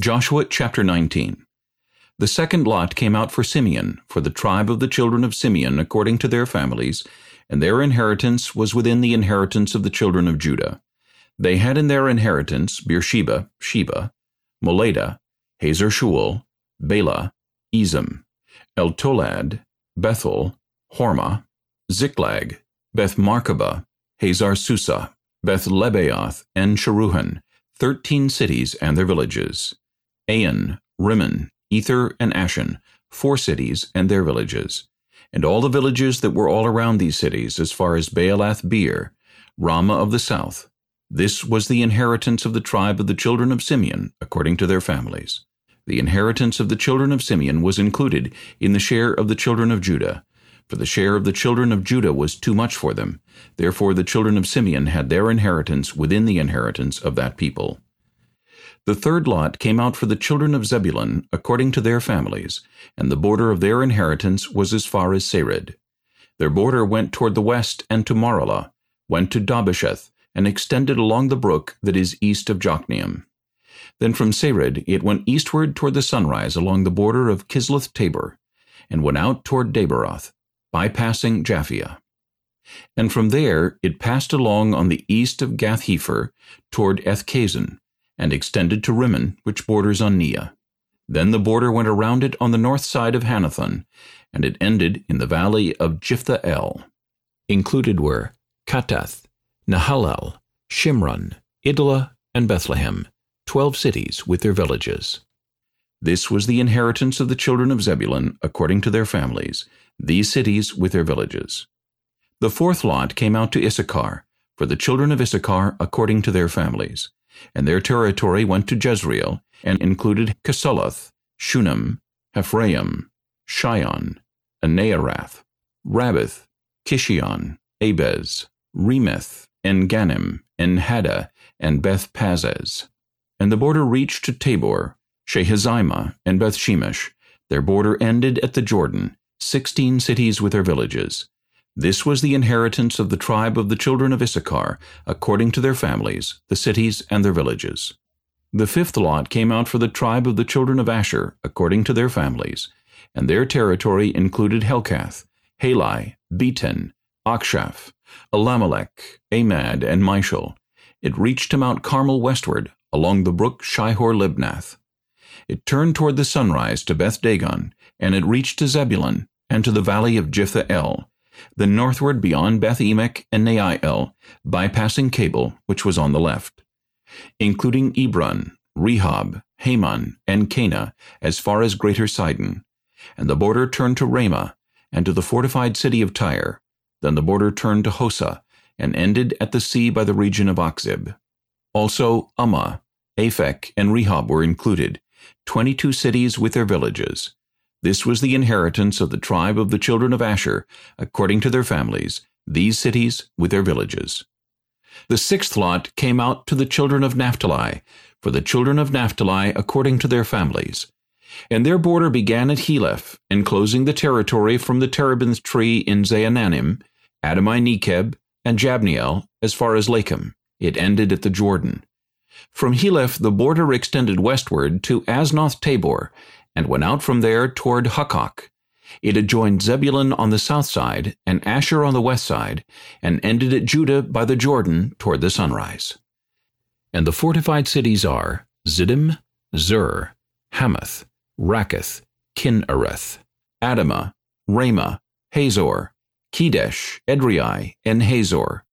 Joshua chapter 19 The second lot came out for Simeon, for the tribe of the children of Simeon according to their families, and their inheritance was within the inheritance of the children of Judah. They had in their inheritance Beersheba, Sheba, Moladah, Hazar Shual, Balah, Ezem, Eltolad, Bethul, Hormah, Ziklag, Beth Marcaboth, Hazar Susah, Beth Lebaoth, and Sharuhen, thirteen cities and their villages. Ain, Rimmon, Ether, and Ashan, four cities and their villages, and all the villages that were all around these cities as far as Baalath Beer, Ramah of the south. This was the inheritance of the tribe of the children of Simeon, according to their families. The inheritance of the children of Simeon was included in the share of the children of Judah, for the share of the children of Judah was too much for them. Therefore the children of Simeon had their inheritance within the inheritance of that people. The third lot came out for the children of Zebulun according to their families, and the border of their inheritance was as far as Sarid. Their border went toward the west and to Maralah, went to Dabbasheth, and extended along the brook that is east of Jokneam. Then from Sarid it went eastward toward the sunrise along the border of Chisloth Tabor, and went out toward Daberath, bypassing Japhia. And from there it passed along on the east of Gath-hepher toward Ethkazin, and extended to Rimmon, which borders on Neah. Then the border went around it on the north side of Hannathon, and it ended in the valley of Jiphthah-el. Included were Kattath, Nahallal, Shimron, Idalah, and Bethlehem, twelve cities with their villages. This was the inheritance of the children of Zebulun according to their families, these cities with their villages. The fourth lot came out to Issachar, for the children of Issachar according to their families and their territory went to Jezreel, and included Chesulloth, Shunem, Haphraim, Shion, Anaharath, Rabbith, Kishion, Abez, Remeth, En-gannim, Enhaddah, and Beth Pazzez. And the border reached to Tabor, Shahazimah, and Beth Shemesh. Their border ended at the Jordan, sixteen cities with their villages. This was the inheritance of the tribe of the children of Issachar, according to their families, the cities and their villages. The fifth lot came out for the tribe of the children of Asher, according to their families, and their territory included Helkath, Hali, Beten, Achshaph, Alammelech, Amad, and Mishal. It reached to Mount Carmel westward, along the brook Shihor-libnath. It turned toward the sunrise to Beth Dagon, and it reached to Zebulun, and to the valley of Jiphthah-el, then northward beyond Beth Emek and Neiel, bypassing Cabul, which was on the left, including Ebron, Rehob, Hammon, and Kanah, as far as Greater Sidon. And the border turned to Ramah, and to the fortified city of Tyre. Then the border turned to Hosah, and ended at the sea by the region of Achzib. Also Ummah, Aphek, and Rehob were included, twenty-two cities with their villages. This was the inheritance of the tribe of the children of Asher, according to their families, these cities with their villages. The sixth lot came out to the children of Naphtali, for the children of Naphtali according to their families. And their border began at Heleph, enclosing the territory from the terebinth tree in Zaanannim, Adami Nekeb, and Jabneel, as far as Lakum. It ended at the Jordan. From Heleph the border extended westward to Aznoth Tabor, and went out from there toward Hukkok. It adjoined Zebulun on the south side, and Asher on the west side, and ended at Judah by the Jordan toward the sunrise. And the fortified cities are Ziddim, Zer, Hammath, Rakkath, Chinnereth, Adamah, Ramah, Hazor, Kedesh, Edrei, and Hazor,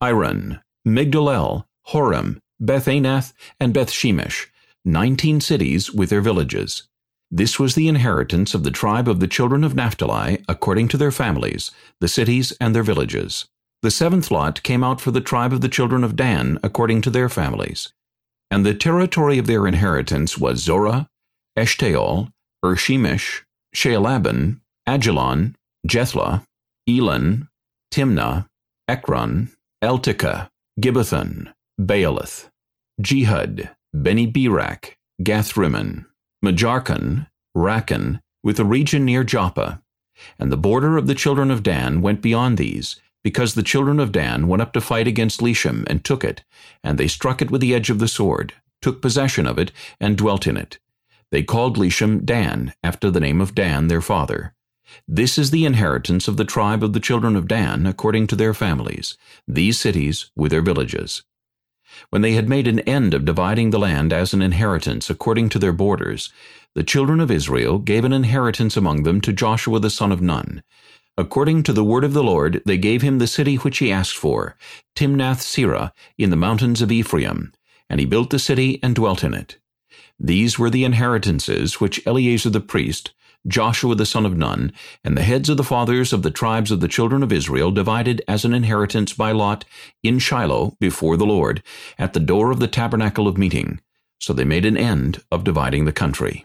Iron, Migdal-el, Horem, Beth-anath, and Beth-shemesh, nineteen cities with their villages. This was the inheritance of the tribe of the children of Naphtali, according to their families, the cities and their villages. The seventh lot came out for the tribe of the children of Dan, according to their families. And the territory of their inheritance was Zorah, Eshtaol, Irshemesh, Shaalabbin, Aijalon, Jethlah, Elon, Timnah, Ekron, Eltekeh, Gibbethon, Baalath, Jehud, Bene-berak, Gathrimmon, Mejarkon, Rakkon, with a region near Joppa. And the border of the children of Dan went beyond these, because the children of Dan went up to fight against Leshem and took it, and they struck it with the edge of the sword. took possession of it, and dwelt in it. They called Leshem Dan, after the name of Dan their father. This is the inheritance of the tribe of the children of Dan, according to their families, these cities with their villages. When they had made an end of dividing the land as an inheritance according to their borders, the children of Israel gave an inheritance among them to Joshua the son of Nun. According to the word of the Lord, they gave him the city which he asked for, Timnath-serah, in the mountains of Ephraim, and he built the city and dwelt in it. These were the inheritances which Eleazar the priest, Joshua the son of Nun, and the heads of the fathers of the tribes of the children of Israel divided as an inheritance by lot in Shiloh before the Lord, at the door of the tabernacle of meeting. So they made an end of dividing the country.